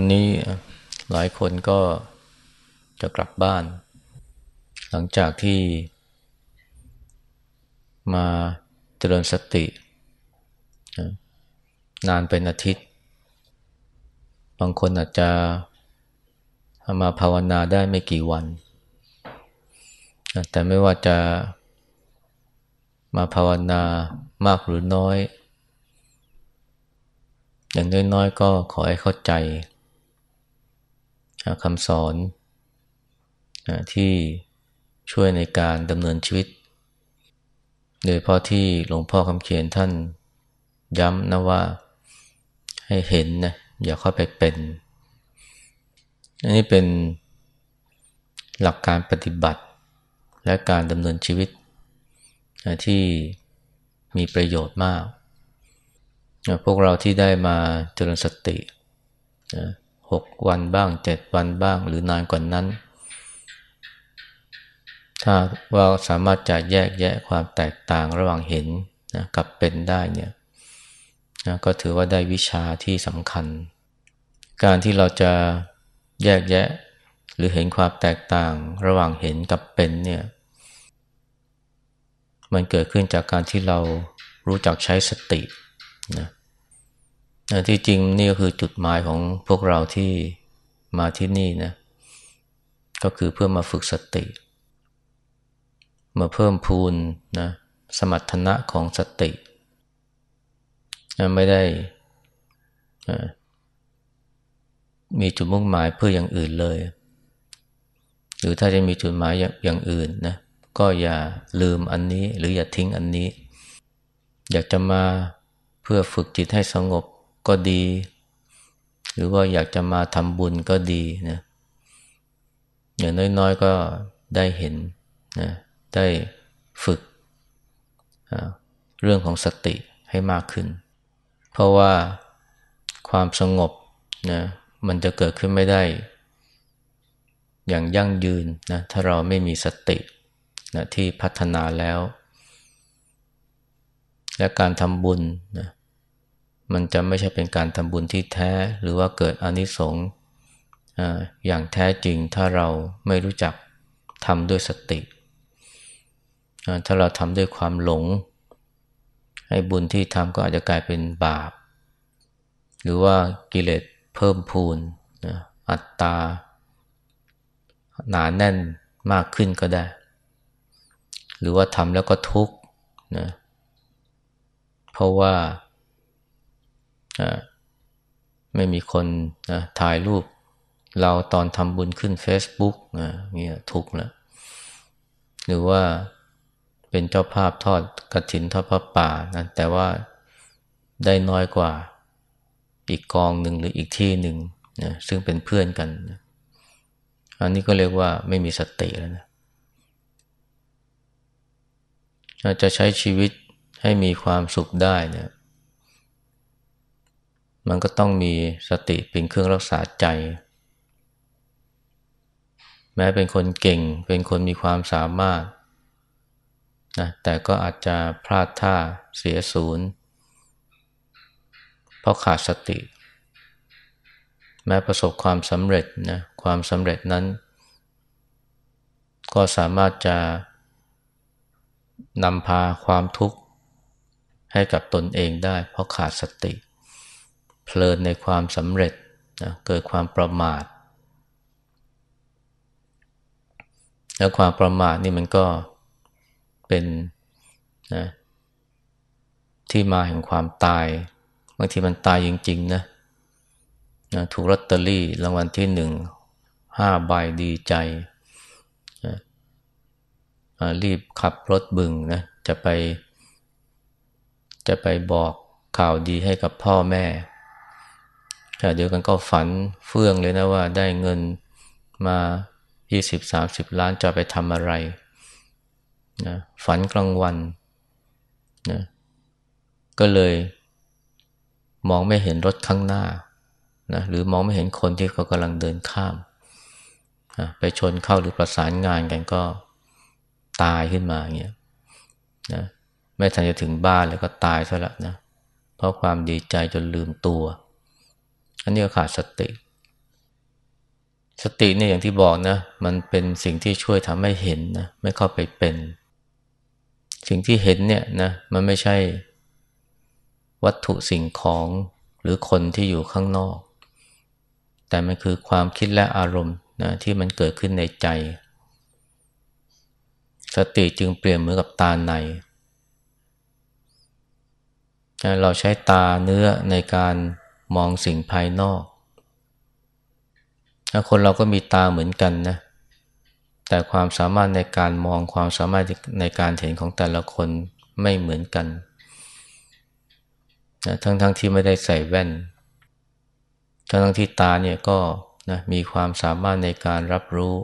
วันนี้หลายคนก็จะกลับบ้าน หลังจากที่มาเจริญสติ นานเป็นอาทิตย์ บางคนอาจจะมาภาวนาได้ไม่กี่วัน แต่ไม่ว่าจะมาภาวนามากหรือน้อย อย่างน้อยๆก็ขอให้เข้าใจ คำสอนที่ช่วยในการดำเนินชีวิต โดยเพราะที่หลวงพ่อคำเขียนท่านย้ำนะว่าให้เห็นนะอย่าเข้าไปเป็น อันนี้เป็นหลักการปฏิบัติ และการดำเนินชีวิต ที่มีประโยชน์มาก พวกเราที่ได้มาเจริญสติ หกวันบ้างเจ็ดวันบ้างหรือนานกว่านนั้น ถ้าว่าสามารถจะแยกแยะความแตกต่างระหว่างเห็นนะกับเป็นได้เนี่ยนะก็ถือว่าได้วิชาที่สำคัญ การที่เราจะแยกแยะหรือเห็นความแตกต่างระหว่างเห็นกับเป็นเนี่ย มันเกิดขึ้นจากการที่เรารู้จักใช้สตินะ ที่จริงนี่ก็คือจุดหมายของพวกเราที่มาที่นี่นะ ก็คือเพื่อมาฝึกสติ มาเพิ่มพูนนะสมรรถนะของสติ ไม่ได้มีจุดมุ่งหมายเพื่ออย่างอื่นเลย หรือถ้าจะมีจุดหมายอย่างอื่นนะ ก็อย่าลืมอันนี้ หรืออย่าทิ้งอันนี้ อยากจะมาเพื่อฝึกจิตให้สงบ ก็ดี หรือว่าอยากจะมาทำบุญก็ดีนะอย่างน้อยๆก็ได้เห็นนะได้ฝึกเรื่องของสติให้มากขึ้น เพราะว่าความสงบนะมันจะเกิดขึ้นไม่ได้ อย่างยั่งยืนนะถ้าเราไม่มีสตินะที่พัฒนาแล้ว และการทำบุญนะ มันจะไม่ใช่เป็นการทำบุญที่แท้หรือว่าเกิดอนิสงส์อย่างแท้จริงถ้าเราไม่รู้จักทำด้วยสติ ถ้าเราทำด้วยความหลง ให้บุญที่ทำก็อาจจะกลายเป็นบาป หรือว่ากิเลสเพิ่มพูนอัตตา หนาแน่นมากขึ้นก็ได้ หรือว่าทำแล้วก็ทุกข์นะเพราะว่า ไม่มีคนนะถ่ายรูป เราตอนทำบุญขึ้น Facebook นะเนี่ยทุกข์แล้วหรือว่าเป็นเจ้าภาพทอดกระถินทอดพระป่านะแต่ว่าได้น้อยกว่าอีกกองหนึ่งหรืออีกที่หนึ่งนะซึ่งเป็นเพื่อนกันนะอันนี้ก็เรียกว่าไม่มีสติแล้วนะจะใช้ชีวิตให้มีความสุขได้เนี่ย มันก็ต้องมีสติเป็นเครื่องรักษาใจ แม้เป็นคนเก่งเป็นคนมีความสามารถนะแต่ก็อาจจะพลาดท่าเสียศูนย์เพราะขาดสติ แม้ประสบความสำเร็จนะความสำเร็จนั้น ก็สามารถจะนำพาความทุกข์ให้กับตนเองได้เพราะขาดสติเพลินในความสำเร็จนะเกิดความประมาท แล้วความประมาทนี่มันก็เป็นนะที่มาแห่งความตายบางทีมันตายจริงๆนะนะถูกลอตเตอรี่รางวัลที่หนึ่งห้าใบดีใจนะรีบขับรถบึงนะจะไป จะไปบอกข่าวดีให้กับพ่อแม่ แต่เดียวกันก็ฝันเฟื่องเลยนะว่าได้เงินมา 20-30 ล้านจะไปทำอะไรนะฝันกลางวันนะก็เลยมองไม่เห็นรถข้างหน้านะหรือมองไม่เห็นคนที่เขากำลังเดินข้ามนะไปชนเข้าหรือประสานงานกันก็ตายขึ้นมาอย่างเงี้ยนะไม่ทันจะถึงบ้านแล้วก็ตายซะละนะเพราะความดีใจจนลืมตัว อันนี้ก็ขาดสติ สติเนี่ยอย่างที่บอกนะ มันเป็นสิ่งที่ช่วยทำให้เห็นนะ ไม่เข้าไปเป็น สิ่งที่เห็นเนี่ยนะ มันไม่ใช่วัตถุสิ่งของหรือคนที่อยู่ข้างนอก แต่มันคือความคิดและอารมณ์นะที่มันเกิดขึ้นในใจ สติจึงเปลี่ยนเหมือนกับตาใน เราใช้ตาเนื้อในการ มองสิ่งภายนอกคนเราก็มีตาเหมือนกันนะ แต่ความสามารถในการมองความสามารถในการเห็นของแต่ละคนไม่เหมือนกันนะทั้งๆทที่ไม่ได้ใส่แว่น ทั้งทั้งที่ตาเนี่ยก็นะมีความสามารถในการรับรู้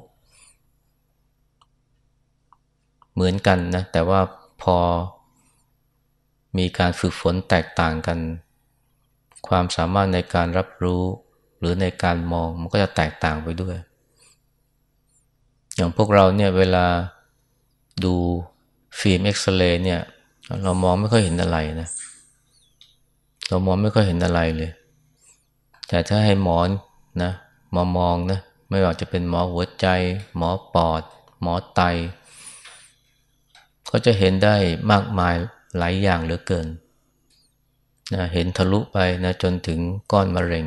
เหมือนกันนะ แต่ว่าพอมีการฝึกฝนแตกต่างกัน ความสามารถในการรับรู้หรือในการมองมันก็จะแตกต่างไปด้วย อย่างพวกเราเนี่ยเวลาดูฟิล์มเอ็กซเรย์เนี่ย เรามองไม่ค่อยเห็นอะไรนะ เรามองไม่ค่อยเห็นอะไรเลย แต่ถ้าให้หมอนนะมามองนะไม่ว่าจะเป็นหมอหัวใจ หมอปอด หมอไต ก็จะเห็นได้มากมายหลายอย่างเหลือเกิน นะเห็นทะลุไปนะจนถึงก้อนมะเร็ง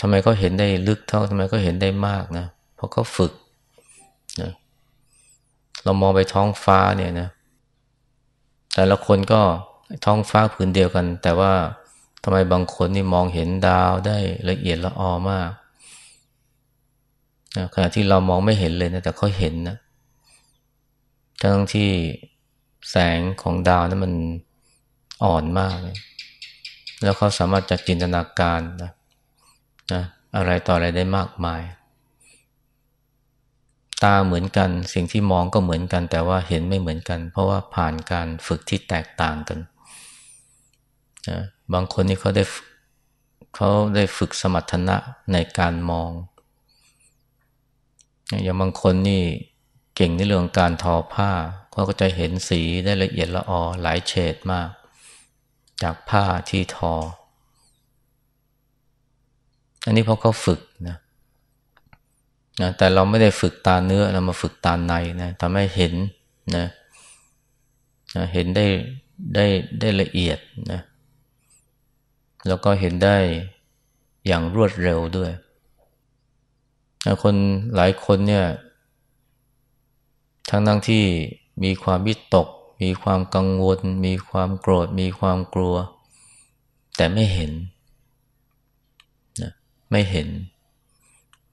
ทำไมเขาเห็นได้ลึกเท่าทำไมเขาเห็นได้มากนะ เพราะเขาฝึกนะเรามองไปท้องฟ้าเนี่ยนะ แต่ละคนก็ท้องฟ้าผืนเดียวกัน แต่ว่าทำไมบางคนนี่มองเห็นดาวได้ละเอียดละออมากขณะที่เรามองไม่เห็นเลยนะแต่เขาเห็นนะทั้งที่แสงของดาวนั้นมัน อ่อนมากเลยแล้วเขาสามารถจะจินตนาการนะนะอะไรต่ออะไรได้มากมาย ตาเหมือนกันสิ่งที่มองก็เหมือนกัน แต่ว่าเห็นไม่เหมือนกัน เพราะว่าผ่านการฝึกที่แตกต่างกันนะบางคนนี่เขาได้เขาได้ฝึกสมรรถนะในการมอง อย่างบางคนนี่เก่งในเรื่องการทอผ้าเขาก็จะเห็นสีได้ละเอียดละออหลายเฉดมาก จากผ้าที่ทอ อันนี้เพราะเขาฝึกนะนะแต่เราไม่ได้ฝึกตาเนื้อเรามาฝึกตาในนะทำให้เห็นนะนะเห็นได้ได้ได้ละเอียดนะแล้วก็เห็นได้อย่างรวดเร็วด้วยคนหลายคนเนี่ย ทั้งทั้งที่มีความวิตก มีความกังวล มีความโกรธ มีความกลัว แต่ไม่เห็นนะไม่เห็น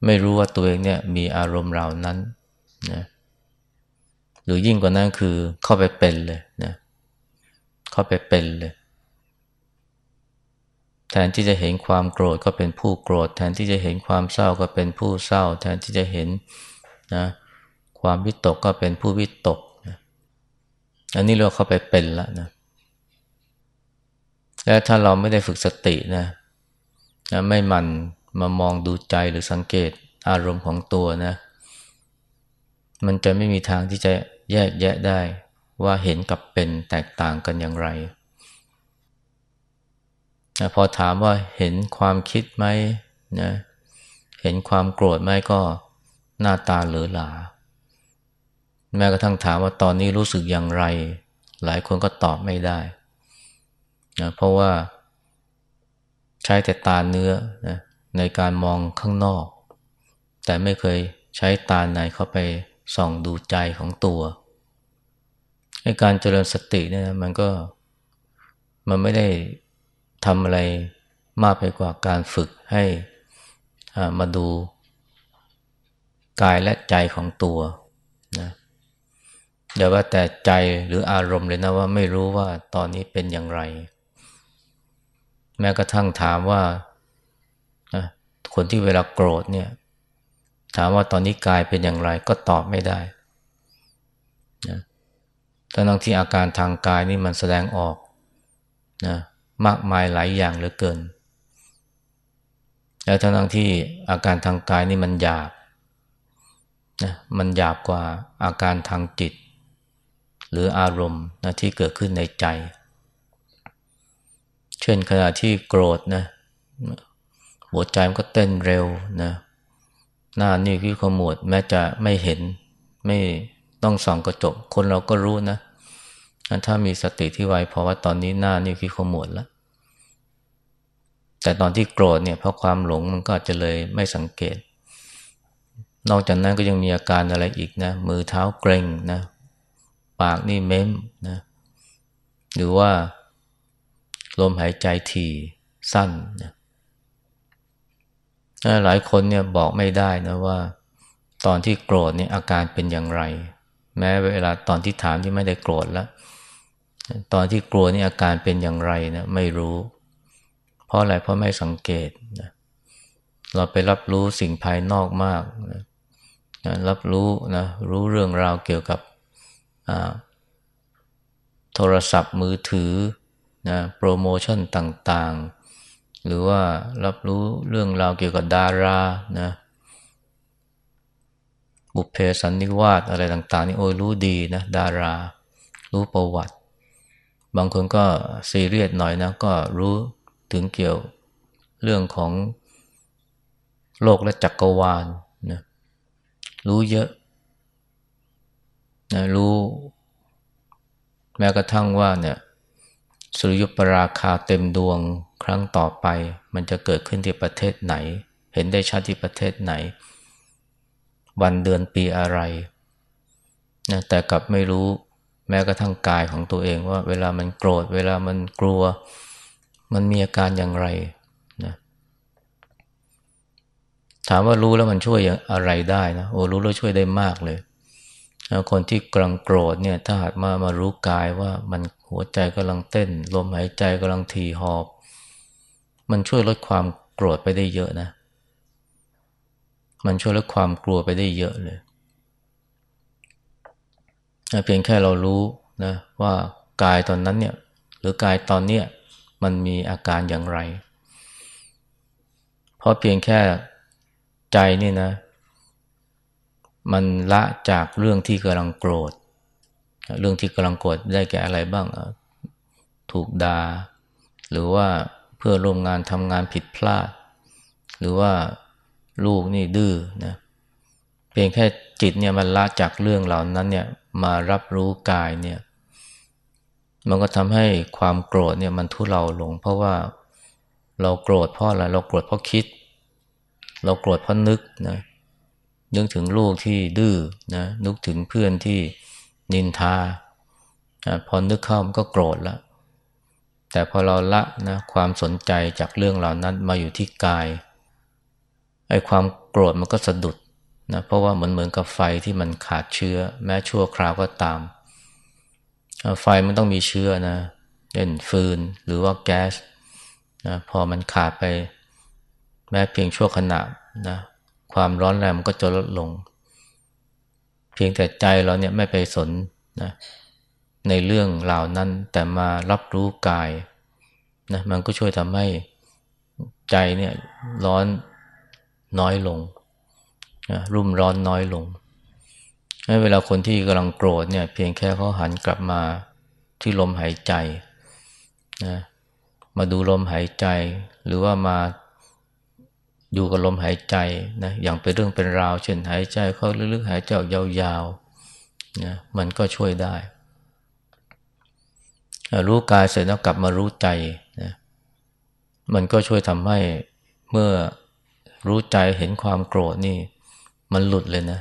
ไม่รู้ว่าตัวเองเนี่ยมีอารมณ์เหล่านั้นนะหรือยิ่งกว่านั้นคือเข้าไปเป็นเลยนะเข้าไปเป็นเลยแทนที่จะเห็นความโกรธก็เป็นผู้โกรธ แทนที่จะเห็นความเศร้าก็เป็นผู้เศร้า แทนที่จะเห็นนะความวิตกก็เป็นผู้วิตก อันนี้เราเข้าไปเป็นแล้วนะ และถ้าเราไม่ได้ฝึกสตินะนะไม่มันมามองดูใจหรือสังเกตอารมณ์ของตัวนะ มันจะไม่มีทางที่จะแยกแยะได้ว่าเห็นกับเป็นแตกต่างกันอย่างไรนะพอถามว่าเห็นความคิดไหมนะ เห็นความโกรธไหมก็หน้าตาเหลือหลา แม้กระทั่งถามว่าตอนนี้รู้สึกอย่างไร หลายคนก็ตอบไม่ได้นะเพราะว่าใช้แต่ตาเนื้อนะในการมองข้างนอก แต่ไม่เคยใช้ตาในเข้าไปส่องดูใจของตัวให้การเจริญสติเนี่ยมันก็มันไม่ได้ทำอะไรมากไปกว่าการฝึกให้มาดูกายและใจของตัว อย่าว่าแต่ใจหรืออารมณ์เลยนะว่าไม่รู้ว่าตอนนี้เป็นอย่างไร แม้กระทั่งถามว่าคนที่เวลาโกรธเนี่ย ถามว่าตอนนี้กายเป็นอย่างไร ก็ตอบไม่ได้นะทั้งที่อาการทางกายนี่มันแสดงออกนะมากมายหลายอย่างเหลือเกิน แล้วทั้งที่อาการทางกายนี่มันหยาบนะมันหยาบกว่าอาการทางจิต หรืออารมณ์นะที่เกิดขึ้นในใจ เช่นขณะที่โกรธนะหัวใจมันก็เต้นเร็วนะหน้านี่วิขมวดแม้จะไม่เห็นไม่ต้องส่องกระจก คนเราก็รู้นะ ถ้ามีสติที่ไวเพอว่าตอนนี้หน้านี่วิขมวดแล้ว แต่ตอนที่โกรธเนี่ยเพราะความหลงมันก็จะเลยไม่สังเกต นอกจากนั้นก็ยังมีอาการอะไรอีกนะ มือเท้าเกร็งนะ ปากนี่เม้มนะหรือว่าลมหายใจถี่สั้นนะหลายคนเนี่ยบอกไม่ได้นะว่า ตอนที่โกรธเนี่ยอาการเป็นอย่างไร แม้เวลาตอนที่ถามที่ไม่ได้โกรธแล้วตอนที่กลัวนี่อาการเป็นอย่างไรนะไม่รู้ เพราะอะไรเพราะไม่สังเกตนะเราไปรับรู้สิ่งภายนอกมากนะรับรู้นะรู้เรื่องราวเกี่ยวกับ โทรศัพท์มือถือนะโปรโมชั่นต่างๆ หรือว่ารับรู้เรื่องราวเกี่ยวกับดารานะบุพเพสันนิวาสอะไรต่างๆนี่โอ้ยรู้ดีนะดารา รู้ประวัติ บางคนก็ซีเรียสหน่อยนะก็รู้ถึงเกี่ยวเรื่องของโลกและจักรวาลนะรู้เยอะ นะรู้ แม้กระทั่งว่าเนี่ยสุริยุปราคาเต็มดวงครั้งต่อไป มันจะเกิดขึ้นที่ประเทศไหน เห็นได้ชัดที่ประเทศไหน วันเดือนปีอะไรนะแต่กลับไม่รู้แม้กระทั่งกายของตัวเองว่าเวลามันโกรธ เวลามันกลัว มันมีอาการอย่างไรนะถามว่ารู้แล้วมันช่วยอะไรได้นะโอ้รู้แล้วช่วยได้มากเลย คนที่กำลังโกรธเนี่ยถ้าหากมามารู้กายว่ามันหัวใจกำลังเต้น ลมหายใจกำลังทีหอบ มันช่วยลดความโกรธไปได้เยอะนะ มันช่วยลดความกลัวไปได้เยอะเลยเพียงแค่เรารู้นะว่ากายตอนนั้นเนี่ยหรือกายตอนเนี้ยมันมีอาการอย่างไร เพราะเพียงแค่ใจนี่นะ มันละจากเรื่องที่กำลังโกรธ เรื่องที่กำลังโกรธได้แก่อะไรบ้าง ถูกดา่าหรือว่าเพื่อร่วมงานทำงานผิดพลาด หรือว่าลูกนี่ดื้อนะเพียงแค่จิตเนี่ยมันละจากเรื่องเหล่านั้นเนี่ยมารับรู้กายเนี่ยมันก็ทำให้ความโกรธเนี่ยมันทุเลาลง เพราะว่าเราโกรธเพราะอะไรเราโกรธเพราะคิด เราโกรธเพราะนึกนะ นึกถึงลูกที่ดื้อนะนึกถึงเพื่อนที่นินทาพอนึกเข้ามันก็โกรธแล้วแต่พอเราละนะความสนใจจากเรื่องเหล่านั้นมาอยู่ที่กายไอ้ความโกรธมันก็สะดุดนะเพราะว่าเหมือนเหมือนกับไฟที่มันขาดเชื้อ แม้ชั่วคราวก็ตาม ไฟมันต้องมีเชื้อนะเช่นฟืนหรือว่าแก๊สนะพอมันขาดไป แม้เพียงชั่วขณะนะ ความร้อนแรงมันก็จะลดลง เพียงแต่ใจเราเนี่ยไม่ไปสนนะในเรื่องเหล่านั้นแต่มารับรู้กายนะมันก็ช่วยทำให้ใจเนี่ยร้อนน้อยลงนะรุ่มร้อนน้อยลงเวลาคนที่กำลังโกรธเนี่ย เพียงแค่เขาหันกลับมาที่ลมหายใจนะมาดูลมหายใจ หรือว่ามา อยู่กับลมหายใจนะอย่างเป็นเรื่องเป็นราว เช่นหายใจเข้าลึกๆหายใจออกยาวๆนะมันก็ช่วยได้ รู้กายเสร็จแล้วกลับมารู้ใจนะมันก็ช่วยทำให้เมื่อรู้ใจเห็นความโกรธนี่ มันหลุดเลยนะ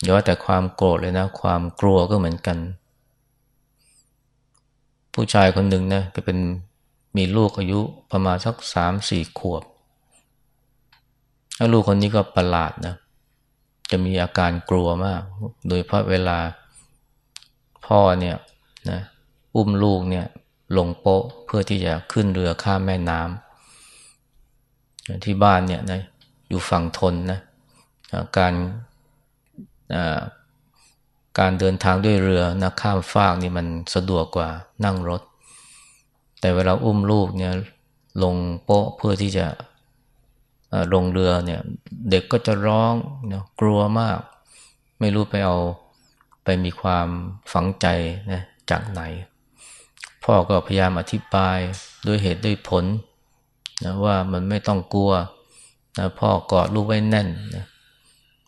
อย่าว่าแต่ความโกรธเลยนะ ความกลัวก็เหมือนกัน ผู้ชายคนหนึ่งนะไปเป็น มีลูกอายุประมาณสักสามสี่ขวบแล้วลูกคนนี้ก็ประหลาดนะ จะมีอาการกลัวมาก โดยเพราะเวลาพ่อเนี่ยนะอุ้มลูกเนี่ยลงโป๊ะเพื่อที่จะขึ้นเรือข้ามแม่น้ำที่บ้านเนี่ยนะอยู่ฝั่งทนนะการการเดินทางด้วยเรือนะข้ามฟากนี่มันสะดวกกว่านั่งรถ แต่เวลาอุ้มลูกเนี่ยลงโป๊ะเพื่อที่จะลงเรือเนี่ย เด็กก็จะร้องนะกลัวมาก ไม่รู้ไปเอาไปมีความฝังใจนะจากไหน พ่อก็พยายามอธิบายด้วยเหตุด้วยผลนะว่ามันไม่ต้องกลัวนะพ่อกอดลูกไว้แน่นนะ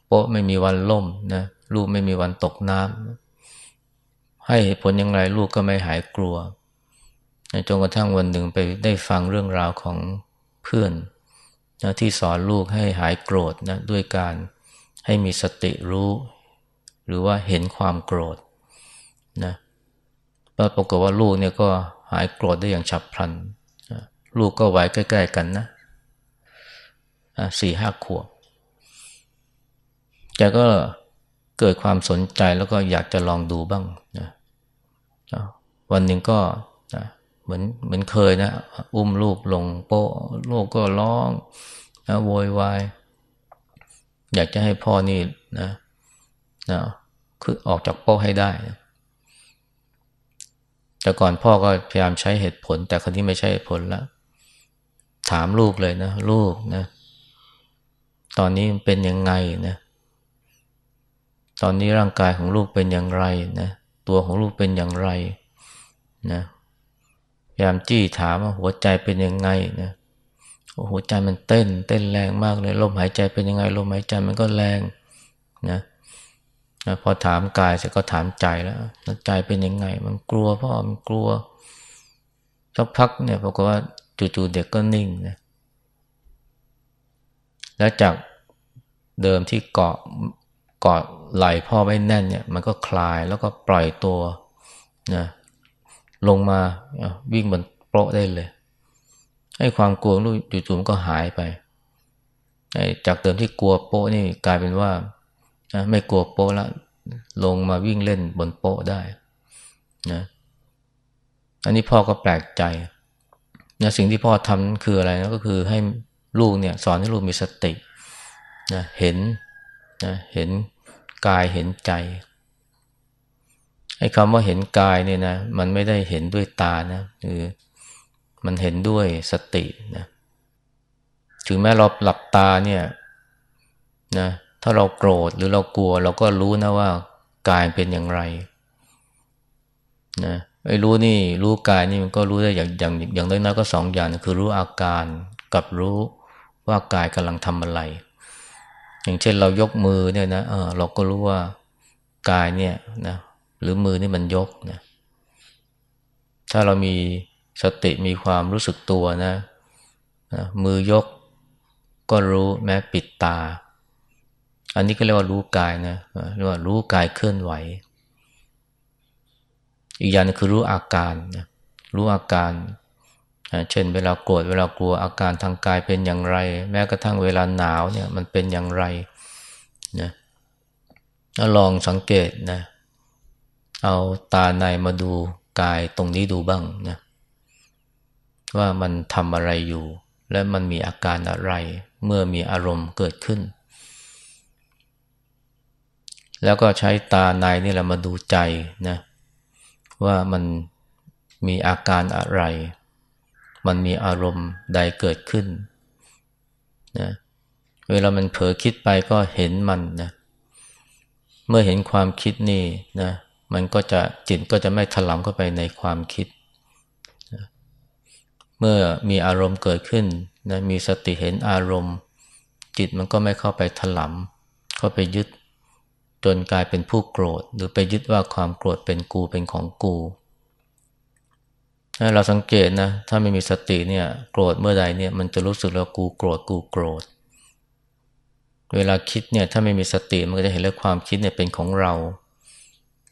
โป๊ะไม่มีวันล่มนะลูกไม่มีวันตกน้ำให้เหตุผลอย่างไรลูกก็ไม่หายกลัว จนกระทั่งวันหนึ่งไปได้ฟังเรื่องราวของเพื่อนนะที่สอนลูกให้หายโกรธนะด้วยการให้มีสติรู้ หรือว่าเห็นความโกรธนะปรากฏว่าลูกเนี่ยก็หายโกรธได้อย่างฉับพลันนะลูกก็ไว้ใกล้ ๆ กันนะสี่ห้าขวบแกก็เกิดความสนใจแล้วก็อยากจะลองดูบ้างนะวันหนึ่งก็ เหมือนเหมือนเคยนะ อุ้มลูกลงโป๊ะลูกก็ร้องนะโวยวายอยากจะให้พ่อนี่นะนะคือออกจากโป๊ะให้ได้นะแต่ก่อนพ่อก็พยายามใช้เหตุผล แต่คนที่ไม่ใช่เหตุผลล้วถามลูกเลยนะ ลูกนะ ตอนนี้มันเป็นยังไงนะ ตอนนี้ร่างกายของลูกเป็นอย่างไรนะ ตัวของลูกเป็นอย่างไรนะ ยายามจี้ถามว่าหัวใจเป็นยังไงนะหัวใจมันเต้น เต้นแรงมากเลยลมหายใจเป็นยังไงลมหายใจมันก็แรงนะพอถามกายเสร็จก็ถามใจแล้วใจเป็นยังไง มันกลัวพ่อมันกลัวสักพักเนี่ยปรากฏว่าจู่ๆเด็กก็นิ่งนะแล้วจากเดิมที่เกาะเกอดไหล่พ่อไว้แน่นเนี่ย มันก็คลายแล้วก็ปล่อยตัวนะ ลงมาวิ่งบนโปะได้เลย ให้ความกลัวลูกจู่ๆมันก็หายไปจากเดิมที่กลัวโปะนี่กลายเป็นว่าไม่กลัวโปะล้วลงมาวิ่งเล่นบนโปะได้นะอันนี้พ่อก็แปลกใจนะสิ่งที่พ่อทำคืออะไรนะก็คือให้ลูกเนี่ยสอนให้ลูกมีสตินะเห็นนะเห็นกายเห็นใจ ไอ้คำว่าเห็นกายเนี่ยนะ มันไม่ได้เห็นด้วยตานะคือมันเห็นด้วยสตินะถึงแม้เราหลับตาเนี่ยนะถ้าเราโกรธหรือเรากลัว เราก็รู้นะว่ากายเป็นอย่างไรนะไอ้รู้นี่รู้กายนี่มันก็รู้ได้อย่างอย่างอย่างน้อยๆก็สองอย่างคือรู้อาการกับรู้ว่ากายกำลังทำอะไร อย่างเช่นเรายกมือเนี่ยนะเออเราก็รู้ว่ากายเนี่ยนะ หรือมือนี่มันยกนะถ้าเรามีสติมีความรู้สึกตัวนะนะมือยกก็รู้แม้ปิดตา อันนี้ก็เรียกว่ารู้กายนะเรียกว่ารู้กายเคลื่อนไหว อีกอย่างนึงคือรู้อาการนะรู้อาการเช่นเวลาโกรธเวลากลัวอาการทางกายเป็นอย่างไร แม้กระทั่งเวลาหนาวเนี่ยมันเป็นอย่างไรนะลองสังเกตนะ เอาตาในมาดูกายตรงนี้ดูบ้างนะว่ามันทำอะไรอยู่ และมันมีอาการอะไร เมื่อมีอารมณ์เกิดขึ้น แล้วก็ใช้ตาในนี่แหละมาดูใจนะว่ามันมีอาการอะไร มันมีอารมณ์ใดเกิดขึ้นนะเวลามันเผลอคิดไปก็เห็นมันนะเมื่อเห็นความคิดนี่นะ มันก็จะจิตก็จะไม่ถลำเข้าไปในความคิด เมื่อมีอารมณ์เกิดขึ้นนะมีสติเห็นอารมณ์ จิตมันก็ไม่เข้าไปถลำเข้าไปยึดจนกลายเป็นผู้โกรธ หรือไปยึดว่าความโกรธเป็นกูเป็นของกูถ้าเราสังเกตนะถ้าไม่มีสติเนี่ยโกรธเมื่อใดเนี่ยมันจะรู้สึกแล้วกูโกรธกูโกรธ เวลาคิดเนี่ยถ้าไม่มีสติมันก็จะเห็นแล้วความคิดเนี่ยเป็นของเรา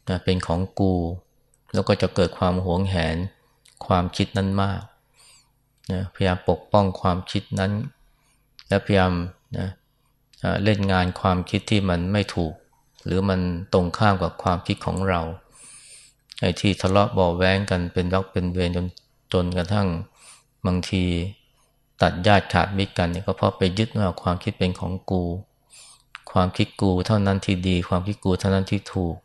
นะเป็นของกู แล้วก็จะเกิดความหวงแหนความคิดนั้นมากนะพยายามปกป้องความคิดนั้น และพยายามนะเล่นงานความคิดที่มันไม่ถูก หรือมันตรงข้ามกับความคิดของเราไอ้ที่ทะเลาะบาแว้งกันเป็นรักเป็นเวรจนจนกระทั่งบางทีตัดญาติขาดมิตรกันเนี่ยก็เพราะไปยึดว่าความคิดเป็นของกู ความคิดกูเท่านั้นที่ดี ความคิดกูเท่านั้นที่ถูก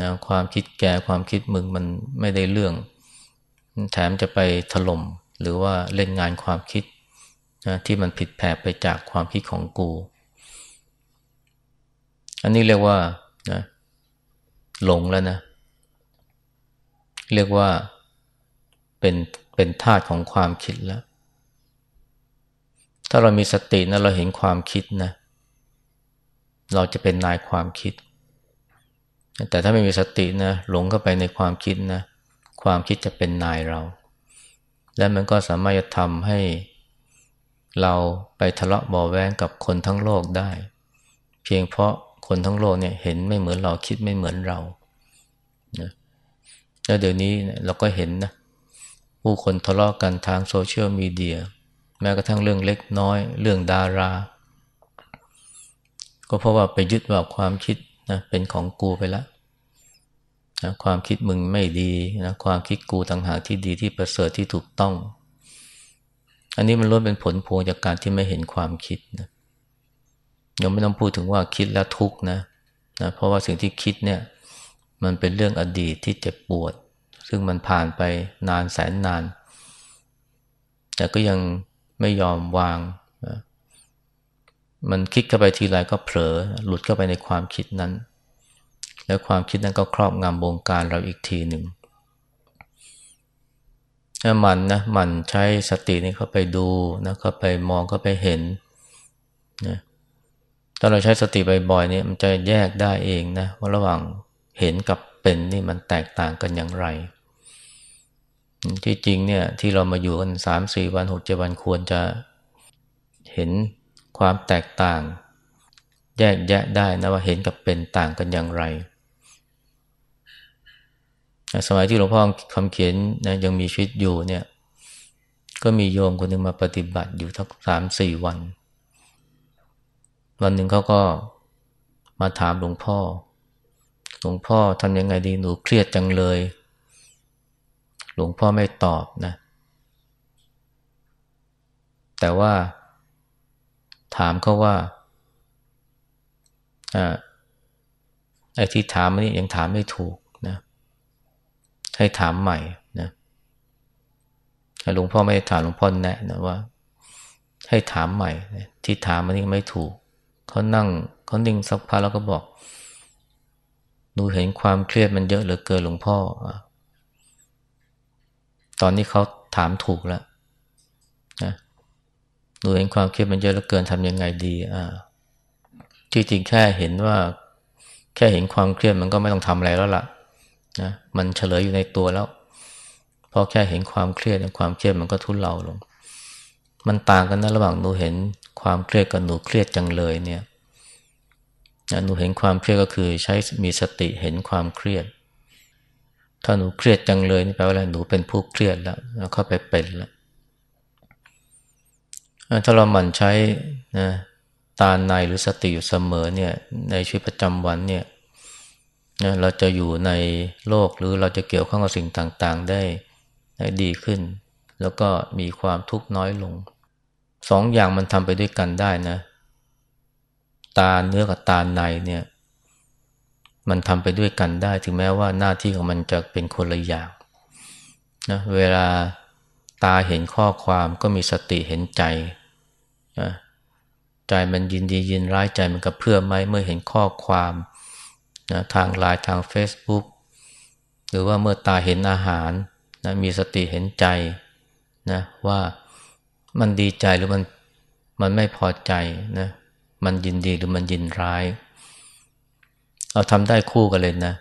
นะความคิดแกความคิดมึงมันไม่ได้เรื่อง แถมจะไปถล่มหรือว่าเล่นงานความคิดนะที่มันผิดแผกไปจากความคิดของกู อันนี้เรียกว่านะหลงแล้วนะ เรียกว่าเป็นเป็นธาตุของความคิดแล้ว ถ้าเรามีสตินะเราเห็นความคิดนะ เราจะเป็นนายความคิด แต่ถ้าไม่มีสตินะหลงเข้าไปในความคิดนะความคิดจะเป็นนายเรา และมันก็สามารถจะทำให้เราไปทะเลาะบอแวงกับคนทั้งโลกได้ เพียงเพราะคนทั้งโลกเนี่ยเห็นไม่เหมือนเราคิดไม่เหมือนเราแล้วเดี๋ยวนี้เราก็เห็นนะผู้คนทะเลาะกันทางโซเชียลมีเดียแม้กระทั่งเรื่องเล็กน้อย เรื่องดารา ก็เพราะว่าไปยึดว่าความคิด นะเป็นของกูไปแล้วนะความคิดมึงไม่ดีนะความคิดกูต่างหากที่ดีที่ประเสริฐที่ถูกต้อง อันนี้มันล้วนเป็นผลพวงจากการที่ไม่เห็นความคิดนะยังไม่ต้องพูดถึงว่าคิดแล้วทุกนะนะเพราะว่าสิ่งที่คิดเนี่ยมันเป็นเรื่องอดีตที่เจ็บปวด ซึ่งมันผ่านไปนานแสนนาน แต่ก็ยังไม่ยอมวาง มันคิดเข้าไปทีไรก็เผลอหลุดเข้าไปในความคิดนั้น แล้วความคิดนั้นก็ครอบงำวงการเราอีกทีหนึ่งถ้ามันนะมันใช้สตินี่เข้าไปดูนะเข้าไปมองเข้าไปเห็นนะถ้าเราใช้สติบ่อยๆเนี่ยมันจะแยกได้เองนะว่าระหว่างเห็นกับเป็นนี่มันแตกต่างกันอย่างไร ที่จริงเนี่ยที่เรามาอยู่กันสามสี่วันหกเจ็ดวันควรจะเห็น ความแตกต่าง แยกแยะได้นะว่าเห็นกับเป็นต่างกันอย่างไร สมัยที่หลวงพ่อคำเขียนนะยังมีชีวิตอยู่เนี่ย ก็มีโยมคนหนึ่งมาปฏิบัติอยู่ทั้งสามสี่วัน วันหนึ่งเขาก็มาถามหลวงพ่อ หลวงพ่อทำยังไงดีหนูเครียดจังเลย หลวงพ่อไม่ตอบนะ แต่ว่า ถามเขาว่าอ่าไอ้ที่ถามนี่ยังถามไม่ถูกนะ ให้ถามใหม่นะหลวงพ่อไม่ได้ถามหลวงพ่อแนะนะว่า ให้ถามใหม่ที่ถามมันนี่ไม่ถูกเขานั่งเขานิ่งสักพักแล้วก็บอกหนูเห็นความเครียดมันเยอะเหลือเกินหลวงพ่อตอนนี้เขาถามถูกแล้ว ดูเห็นความเครียดมันเยอะเหลือเกินทำยังไงดี อ่าที่จริงแค่เห็นว่า แค่เห็นความเครียดมันก็ไม่ต้องทำอะไรแล้วล่ะนะมันเฉลยอยู่ในตัวแล้วพอแค่เห็นความเครียดความเครียดมันก็ทุเลาลง มันต่างกันนะระหว่างหนูเห็นความเครียดกับหนูเครียดจังเลยเนี่ยหนูเห็นความเครียดก็คือใช้มีสติเห็นความเครียด ถ้าหนูเครียดจังเลยนี่แปลว่าอะไรหนูเป็นผู้เครียดแล้วแล้วเข้าไปเป็นแล้ว ถ้าเราหมั่นใช้นะตาในหรือสติอยู่เสมอเนี่ยในชีวิตประจำวันเนี่ยนะเราจะอยู่ในโลกหรือเราจะเกี่ยวข้องกับสิ่งต่างๆได้ได้ดีขึ้น แล้วก็มีความทุกข์น้อยลงสองอย่างมันทำไปด้วยกันได้นะ ตาเนื้อกับตาในเนี่ย มันทำไปด้วยกันได้ ถึงแม้ว่าหน้าที่ของมันจะเป็นคนละอย่างนะเวลาตาเห็นข้อความก็มีสติเห็นใจ ใจมันยินดียินร้ายใจมันกระเพื่อมไหมเมื่อเห็นข้อความนะทางไลน์ทาง Facebook หรือว่าเมื่อตาเห็นอาหารนะมีสติเห็นใจนะว่ามันดีใจหรือมันมันไม่พอใจนะมันยินดีหรือมันยินร้าย เราทำได้คู่กันเลยนะ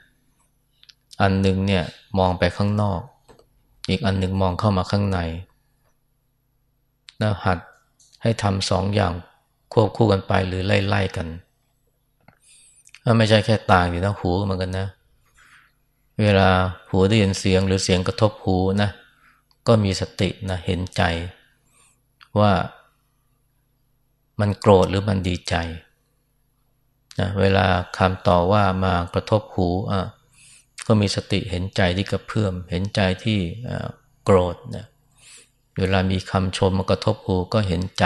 อันหนึ่งเนี่ยมองไปข้างนอก อีกอันหนึ่งมองเข้ามาข้างในนะหัด ให้ทำสองอย่างควบคู่กันไปหรือไล่ๆกันไม่ใช่แค่ต่างอยู่นะหูเหมือนกันนะ เวลาหูได้ยินเสียงหรือเสียงกระทบหูนะ ก็มีสตินะเห็นใจ ว่ามันโกรธหรือมันดีใจนะเวลาคำต่อว่ามากระทบหูอะก็มีสติเห็นใจที่กระเพื่อม เห็นใจที่โกรธนะ เวลามีคำชมมากระทบหูก็เห็นใจ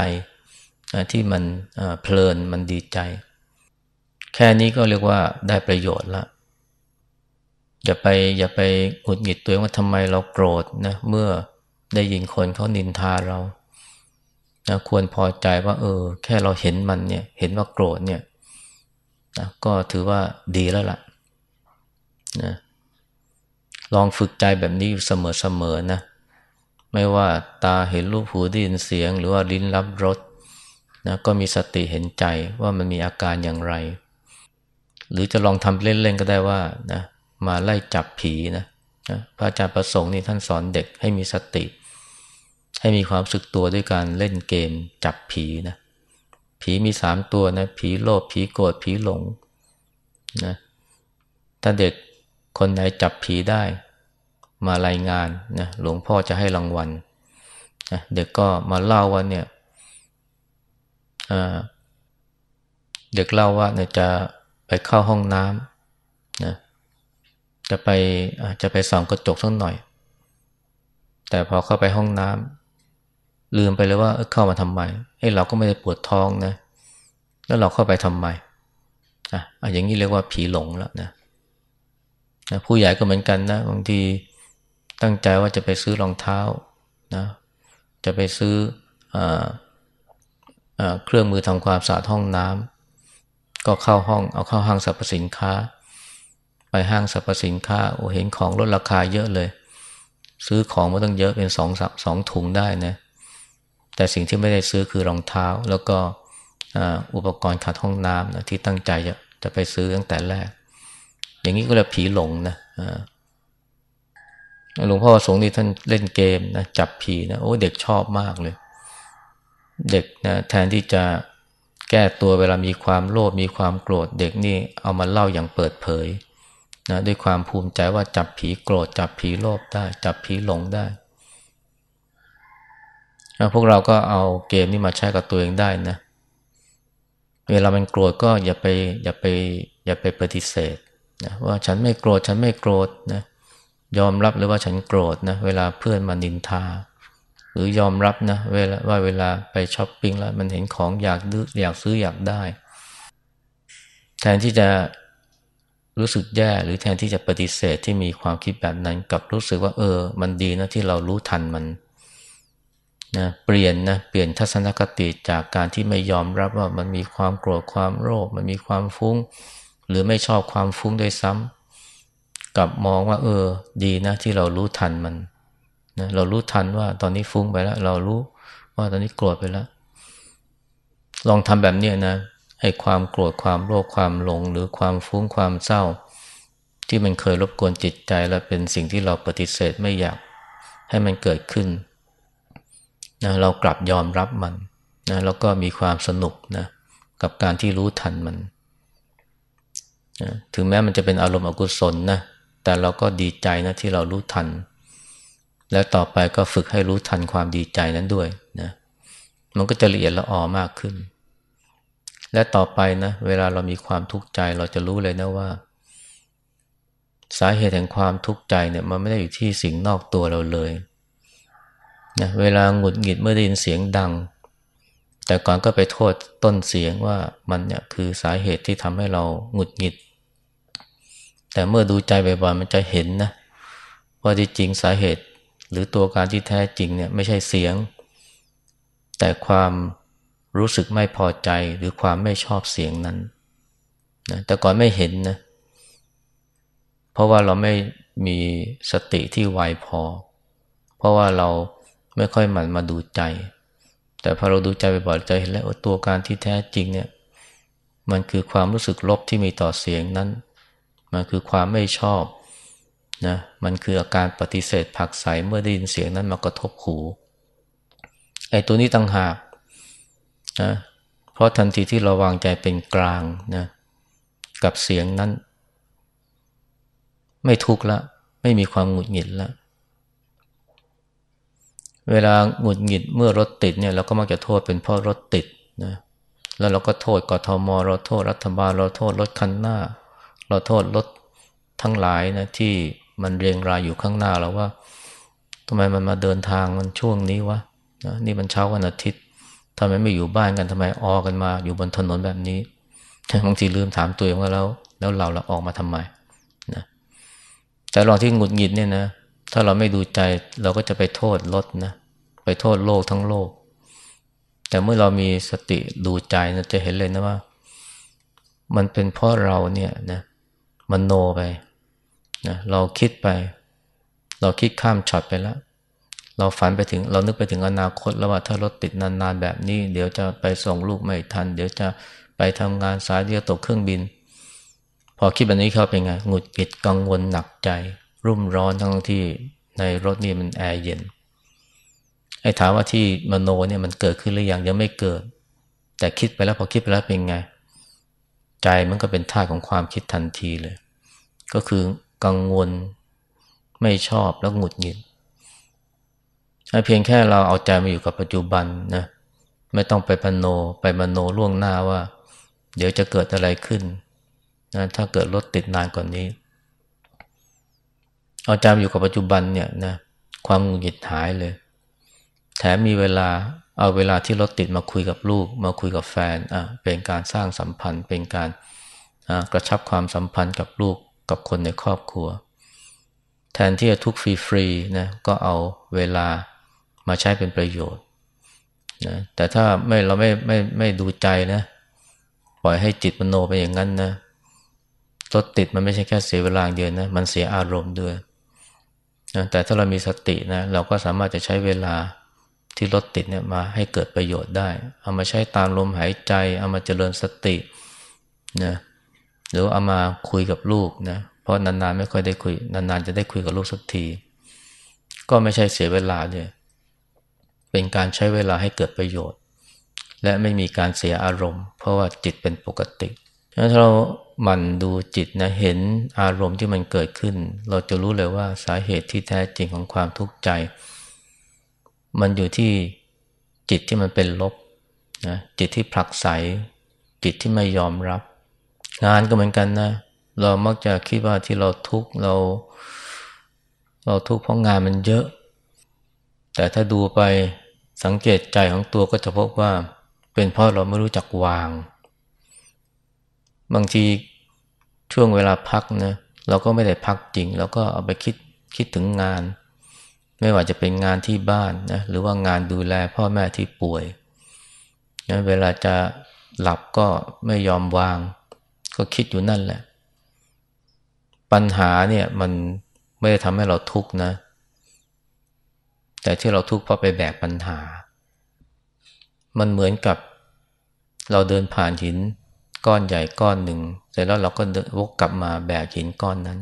ที่มันเพลินมันดีใจ แค่นี้ก็เรียกว่าได้ประโยชน์ละอย่าไปอย่าไปหงุดหงิดตัวเองว่าทำไมเราโกรธนะเมื่อได้ยินคนเขานินทาเรานะควรพอใจว่า เออ แค่เราเห็นมันเนี่ยเห็นว่าโกรธเนี่ยนะก็ถือว่าดีแล้วล่ะนะลองฝึกใจแบบนี้อยู่เสมอๆนะ ไม่ว่าตาเห็นรูปหูได้ยินเสียง หรือว่าลิ้นรับรสนะก็มีสติเห็นใจว่ามันมีอาการอย่างไร หรือจะลองทำเล่น ๆ ก็ได้ว่านะมาไล่จับผีนะนะพระอาจารย์ประสงค์นี่ท่านสอนเด็กให้มีสติ ให้มีความสึกตัวด้วยการเล่นเกมจับผีนะผีมีสามตัวนะผีโลภผีโกรธผีหลงนะถ้าเด็กคนไหนจับผีได้ มารายงานนะหลวงพ่อจะให้รางวัลนะเด็กก็มาเล่าว่าเนี่ยเด็กเล่าว่าเนี่ยจะไปเข้าห้องน้ำนะจะไปจะไปส่องกระจกสักหน่อย แต่พอเข้าไปห้องน้ำลืมไปเลยว่าเข้ามาทำไมเอ้เราก็ไม่ได้ปวดท้องนะแล้วเราเข้าไปทำไมอะอย่างนี้เรียกว่าผีหลงแล้วนะนะผู้ใหญ่ก็เหมือนกันนะบางที ตั้งใจว่าจะไปซื้อรองเท้านะจะไปซื้ออเครื่องมือทำความสะอาดห้องน้ำก็เข้าห้องเอาเข้าห้างสรรพสินค้า ไปห้างสรรพสินค้าโอ้เห็นของลดราคาเยอะเลย ซื้อของมาตั้งเยอะเป็นสองสองถุงได้นะแต่สิ่งที่ไม่ได้ซื้อคือรองเท้าแล้วก็อุปกรณ์ขัดห้องน้ำนะที่ตั้งใจจะจะไปซื้อตั้งแต่แรก อย่างนี้ก็เรียกผีหลงนะ หลวงพ่อสงฆ์นี่ท่านเล่นเกมนะจับผีนะโอ้เด็กชอบมากเลย เด็กนะแทนที่จะแก้ตัวเวลามีความโลภมีความโกรธเด็กนี่เอามาเล่าอย่างเปิดเผยนะด้วยความภูมิใจว่าจับผีโกรธ จับผีโลภได้ จับผีหลงได้พวกเราก็เอาเกมนี้มาใช้กับตัวเองได้นะ เวลามันโกรธก็อย่าไปอย่าไปอย่าไปปฏิเสธนะว่าฉันไม่โกรธฉันไม่โกรธนะ ยอมรับหรือว่าฉันโกรธนะเวลาเพื่อนมานินทา หรือยอมรับนะเวลาว่าเวลาไปช้อปปิ้งแล้วมันเห็นของอยากดื้ออยากซื้ออยากได้ แทนที่จะรู้สึกแย่หรือแทนที่จะปฏิเสธที่มีความคิดแบบนั้นกับรู้สึกว่าเออ มันดีนะที่เรารู้ทันมันนะเปลี่ยนนะเปลี่ยนทัศนคติจากการที่ไม่ยอมรับว่ามันมีความโกรธความโลภมันมีความฟุ้ง หรือไม่ชอบความฟุ้งด้วยซ้ำ กับมองว่า เออ ดีนะ ที่เรารู้ทันมันนะเรารู้ทันว่าตอนนี้ฟุ้งไปแล้ว เรารู้ว่าตอนนี้โกรธไปแล้ว ลองทำแบบนี้นะให้ความโกรธความโลภความหลง หรือความฟุ้งความเศร้า ที่มันเคยรบกวนจิตใจและเป็นสิ่งที่เราปฏิเสธไม่อยากให้มันเกิดขึ้นนะเรากลับยอมรับมันนะแล้วก็มีความสนุกนะกับการที่รู้ทันมันนะถึงแม้มันจะเป็นอารมณ์อกุศลนะ แต่เราก็ดีใจนะที่เรารู้ทัน แล้วต่อไปก็ฝึกให้รู้ทันความดีใจนั้นด้วยนะมันก็จะละเอียดละออมากขึ้น และต่อไปนะเวลาเรามีความทุกข์ใจเราจะรู้เลยนะว่า สาเหตุแห่งความทุกข์ใจเนี่ยมันไม่ได้อยู่ที่สิ่งนอกตัวเราเลยนะเวลาหงุดหงิดเมื่อได้ยินเสียงดัง แต่ก่อนก็ไปโทษต้นเสียงว่ามันเนี่ยคือสาเหตุที่ทำให้เราหงุดหงิด แต่เมื่อดูใจบ่อยๆมันจะเห็นนะว่าที่จริงสาเหตุ หรือตัวการที่แท้จริงเนี่ยไม่ใช่เสียง แต่ความรู้สึกไม่พอใจหรือความไม่ชอบเสียงนั้นนะแต่ก่อนไม่เห็นนะเพราะว่าเราไม่มีสติที่ไวพอ เพราะว่าเราไม่ค่อยหมั่นมาดูใจ แต่พอเราดูใจบ่อยๆจะเห็นแล้วตัวการที่แท้จริงเนี่ย มันคือความรู้สึกลบที่มีต่อเสียงนั้น มันคือความไม่ชอบนะมันคืออาการปฏิเสธผักใสเมื่อได้ยินเสียงนั้นมากระทบหูไอ้ตัวนี้ตั้งหากนะเพราะทันทีที่เราวางใจเป็นกลางนะกับเสียงนั้น ไม่ทุกข์ละ ไม่มีความหงุดหงิดละเวลาหงุดหงิดเมื่อรถติดเนี่ยเราก็มักจะโทษเป็นเพราะรถติดนะแล้วเราก็โทษกทมเราโทษรัฐบาลเราโทษรถคันหน้า เราโทษรถทั้งหลายนะที่มันเรียงรายอยู่ข้างหน้าเราว่าทำไมมันมาเดินทางมันช่วงนี้วะนะนี่มันเช้าวันอาทิตย์ทำไมไม่อยู่บ้านกันทำไมออกันมา อยู่บนถนนแบบนี้บางทีลืมถามตัวเองว่าแล้ว แล้วเราเราออกมาทำไมนะแต่ลองที่หงุดหงิดเนี่ยนะถ้าเราไม่ดูใจเราก็จะไปโทษรถนะไปโทษโลกทั้งโลก แต่เมื่อเรามีสติดูใจนะจะเห็นเลยนะว่า มันเป็นเพราะเราเนี่ยนะ มันโนไปนะเราคิดไป เราคิดข้ามช็อตไปแล้ว เราฝันไปถึง เรานึกไปถึงอนาคตแล้วว่าถ้ารถติดนานๆแบบนี้ เดี๋ยวจะไปส่งลูกไม่ทัน เดี๋ยวจะไปทำงานสายเดียวตกเครื่องบิน พอคิดแบบนี้เข้าเป็นไงหงุดหงิดกังวลหนักใจ รุ่มร้อนทั้งที่ในรถนี่มันแอร์เย็นไอ้ถามว่าที่มโนเนี่ยมันเกิดขึ้นหรือยังยังไม่เกิด แต่คิดไปแล้วพอคิดไปแล้วเป็นไง ใจมันก็เป็นท่าของความคิดทันทีเลย ก็คือกังวลไม่ชอบแล้วหงุดหงิดเพียงแค่เราเอาใจมาอยู่กับปัจจุบันนะไม่ต้องไปปโนไปมโนล่วงหน้าว่า เดี๋ยวจะเกิดอะไรขึ้นนะถ้าเกิดรถติดนานกว่านนี้ เอาใจมาอยู่กับปัจจุบันเนี่ยนะความหงุดหงิดหายเลย แถมมีเวลา เอาเวลาที่รถติดมาคุยกับลูก มาคุยกับแฟนอะเป็นการสร้างสัมพันธ์ เป็นการกระชับความสัมพันธ์กับลูกกับคนในครอบครัว แทนที่จะทุกฟรีๆนะก็เอาเวลามาใช้เป็นประโยชน์นะแต่ถ้าไม่เราไม่ไม่ไม่ดูใจนะปล่อยให้จิตมโนไปอย่างนั้นนะรถติดมันไม่ใช่แค่เสียเวลาเดียวนะมันเสียอารมณ์ด้วยนะแต่ถ้าเรามีสตินะเราก็สามารถจะใช้เวลา ที่รถติดเนี่ยมาให้เกิดประโยชน์ได้ เอามาใช้ตามลมหายใจ เอามาเจริญสตินะหรือเอามาคุยกับลูกนะเพราะนานๆไม่ค่อยได้คุย นานๆจะได้คุยกับลูกสักที ก็ไม่ใช่เสียเวลาเลยเป็นการใช้เวลาให้เกิดประโยชน์ และไม่มีการเสียอารมณ์ เพราะว่าจิตเป็นปกติถ้าเราหมั่นดูจิตนะเห็นอารมณ์ที่มันเกิดขึ้น เราจะรู้เลยว่าสาเหตุที่แท้จริงของความทุกข์ใจ มันอยู่ที่จิตที่มันเป็นลบนะจิตที่ผลักไสจิตที่ไม่ยอมรับ งานก็เหมือนกันนะ เรามักจะคิดว่าที่เราทุกข์เรา เราทุกข์เพราะงานมันเยอะ แต่ถ้าดูไปสังเกตใจของตัวก็จะพบว่า เป็นเพราะเราไม่รู้จักวาง บางทีช่วงเวลาพักนะเราก็ไม่ได้พักจริง เราก็เอาไปคิดคิดถึงงาน ไม่ว่าจะเป็นงานที่บ้านนะหรือว่างานดูแลพ่อแม่ที่ป่วยนะเวลาจะหลับก็ไม่ยอมวาง ก็คิดอยู่นั่นแหละ ปัญหาเนี่ยมันไม่ได้ทำให้เราทุกข์นะ แต่ที่เราทุกข์เพราะไปแบกปัญหา มันเหมือนกับเราเดินผ่านหินก้อนใหญ่ก้อนหนึ่ง เสร็จแล้วเราก็วกกลับมาแบกหินก้อนนั้น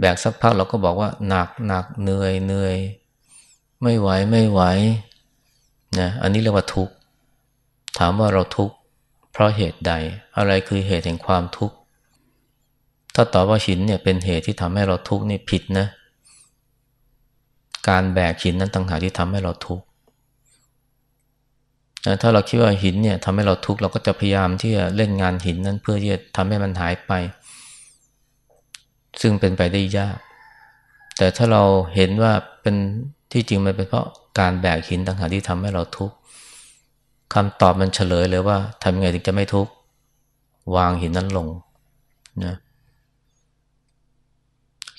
แบกสักพักเราก็บอกว่าหนักหนักเหนื่อยเหนื่อยไม่ไหวไม่ไหวนะอันนี้เรียกว่าทุกข์ถามว่าเราทุกข์เพราะเหตุใด อะไรคือเหตุแห่งความทุกข์ถ้าตอบว่าหินเนี่ยเป็นเหตุที่ทำให้เราทุกข์นี่ผิดนะ การแบกหินนั้นต่างหากที่ทำให้เราทุกข์ถ้าเราคิดว่าหินเนี่ยทำให้เราทุกข์เราก็จะพยายามที่จะเล่นงานหินนั้นเพื่อที่จะทำให้มันหายไป ซึ่งเป็นไปได้ยาก แต่ถ้าเราเห็นว่าเป็นที่จริงมันเป็นเพราะการแบกหินต่างหากที่ทำให้เราทุกข์คำตอบมันเฉลยเลยว่าทำยังไงถึงจะไม่ทุกข์วางหินนั้นลงนะ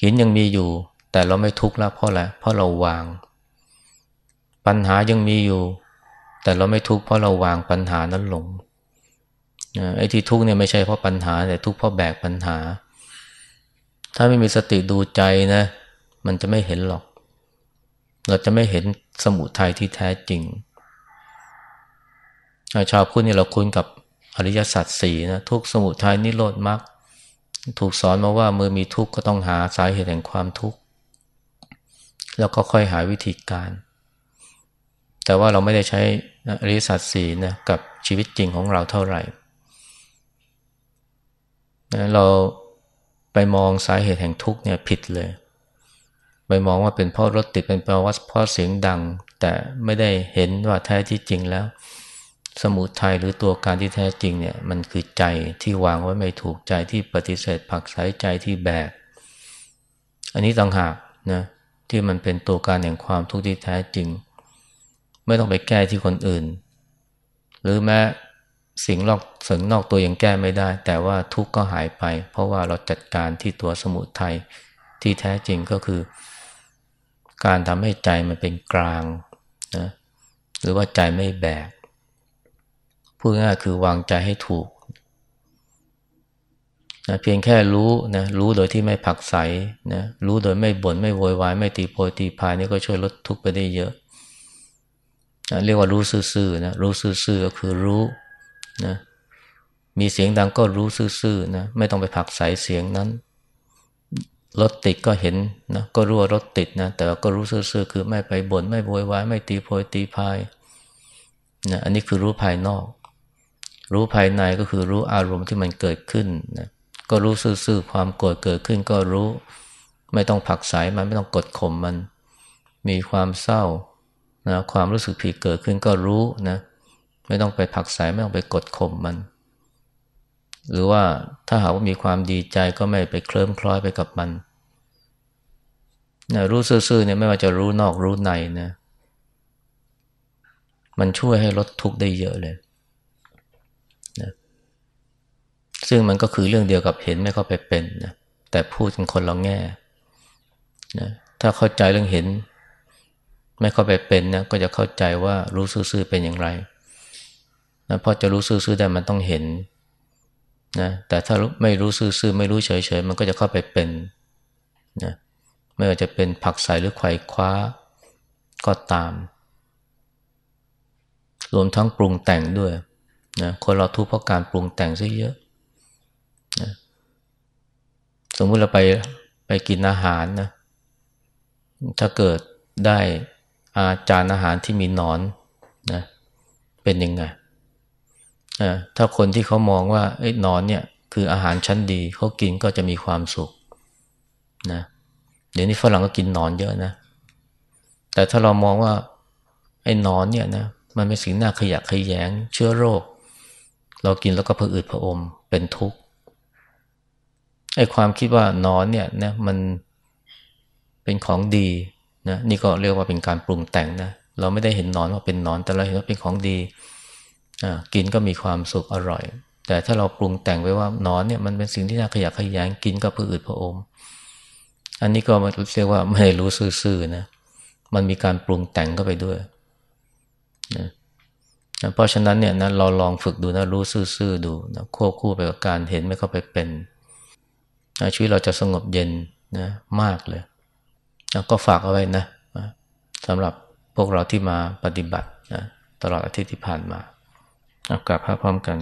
หินยังมีอยู่ แต่เราไม่ทุกข์แล้วเพราะอะไรเพราะเราวาง ปัญหายังมีอยู่ แต่เราไม่ทุกข์เพราะเราวางปัญหานั้นลงไอ้ที่ทุกข์เนี่ยไม่ใช่เพราะปัญหา แต่ทุกข์เพราะแบกปัญหา ถ้าไม่มีสติดูใจนะ มันจะไม่เห็นหรอก เราจะไม่เห็นสมุทัยที่แท้จริง ชาวพุทธนี่เราคุ้นกับอริยสัจสี่นะทุกสมุทัยนิโรธมรรคถูกสอนมาว่าเมื่อมีทุกข์ก็ต้องหาสาเหตุแห่งความทุกข์แล้วก็ค่อยหาวิธีการ แต่ว่าเราไม่ได้ใช้อริยสัจสี่นะกับชีวิตจริงของเราเท่าไหร่เรา ไปมองสาเหตุแห่งทุกข์เนี่ยผิดเลย ไปมองว่าเป็นเพราะรถติดเป็นเพราะว่าเพราะเสียงดัง แต่ไม่ได้เห็นว่าแท้ที่จริงแล้ว สมุทัยหรือตัวการที่แท้จริงเนี่ยมันคือใจที่วางไว้ไม่ถูกใจที่ปฏิเสธผักสายใจที่แบก อันนี้ต่างหากนะที่มันเป็นตัวการแห่งความทุกข์ที่แท้จริง ไม่ต้องไปแก้ที่คนอื่น หรือแม้ สิ่งนอกสิ่งนอกตัวยังแก้ไม่ได้ แต่ว่าทุกข์ก็หายไป เพราะว่าเราจัดการที่ตัวสมุทัยที่แท้จริงก็คือ การทำให้ใจมันเป็นกลางนะหรือว่าใจไม่แบกพูดง่ายคือวางใจให้ถูกนะเพียงแค่รู้นะรู้โดยที่ไม่ผักใสนะรู้โดยไม่บน่นไม่โวยวายไม่ตีโพยตีพายนี่ก็ช่วยลดทุกข์ไปได้เยอะนะเรียกว่ารู้ซื่อๆนะรู้ซื่อๆก็คือรู้ นะมีเสียงดังก็รู้ซื่อๆนะไม่ต้องไปผักใสเสียงนั้นรถติดก็เห็นนะก็รู้ว่ารถติดนะแต่ก็รู้ซื่อๆคือไม่ไปบน่นไม่โวยวายไม่ตีโพยตีพายนะอันนี้คือรู้ภายนอก รู้ภายในก็คือรู้อารมณ์ที่มันเกิดขึ้นนะก็รู้ซื่อๆความโกรธเกิดขึ้นก็รู้ ไม่ต้องผักสายมันไม่ต้องกดข่มมัน มีความเศร้านะความรู้สึกผิดเกิดขึ้นก็รู้นะ ไม่ต้องไปผักสายไม่ต้องไปกดข่มมัน หรือว่าถ้าหากว่ามีความดีใจก็ไม่ไปเคลิ้มคล้อยไปกับมันนะรู้ซื่อๆเนี่ยไม่ว่าจะรู้นอกรู้ในนะมันช่วยให้ลดทุกข์ได้เยอะเลยนะซึ่งมันก็คือเรื่องเดียวกับเห็นไม่เข้าไปเป็นนะแต่พูดกันคนละแง่นะถ้าเข้าใจเรื่องเห็น ไม่เข้าไปเป็นนะก็จะเข้าใจว่ารู้ซื่อๆเป็นอย่างไร นะพอจะรู้ซื่อๆได้มันต้องเห็นนะแต่ถ้าไม่รู้ซื่อๆไม่รู้เฉยๆมันก็จะเข้าไปเป็นนะไม่ว่าจะเป็นผักใสหรือไขว่คว้าก็ตาม รวมทั้งปรุงแต่งด้วยนะคนเราทุกข์เพราะการปรุงแต่งซะเยอะนะสมมุติเราไปไปกินอาหารนะถ้าเกิดได้อาจารอาหารที่มีนอนนะเป็นยังไง ถ้าคนที่เขามองว่าไอ้นอนเนี่ยคืออาหารชั้นดีเขากินก็จะมีความสุขนะเดี๋ยวนี้ฝรั่งก็กินนอนเยอะนะ แต่ถ้าเรามองว่าไอ้นอนเนี่ยนะมันเป็นสิ่งน่าขยะขยงเชื้อโรค เรากินแล้วก็ผะอืดผะอมเป็นทุกข์ไอ้ความคิดว่านอนเนี่ยนะมันเป็นของดีนะนี่ก็เรียกว่าเป็นการปรุงแต่งนะเราไม่ได้เห็นนอนว่าเป็นนอนแต่เราเห็นว่าเป็นของดี กินก็มีความสุขอร่อย แต่ถ้าเราปรุงแต่งไว้ว่านอนเนี่ยมันเป็นสิ่งที่น่าขยะขยงกินก็ผืดผอมอันนี้ก็เรียกว่าไม่รู้ซื่อๆนะมันมีการปรุงแต่งเข้าไปด้วยนะเพราะฉะนั้นเนี่ยนะเราลองฝึกดูนะรู้ซื่อๆดูนะควบคู่ไปกับการเห็นไม่เข้าไปเป็นนะชีวิตเราจะสงบเย็นนะมากเลยนะก็ฝากเอาไว้นะสำหรับพวกเราที่มาปฏิบัตินะตลอดอาทิตย์ที่ผ่านมา อากาศพร้อมกัน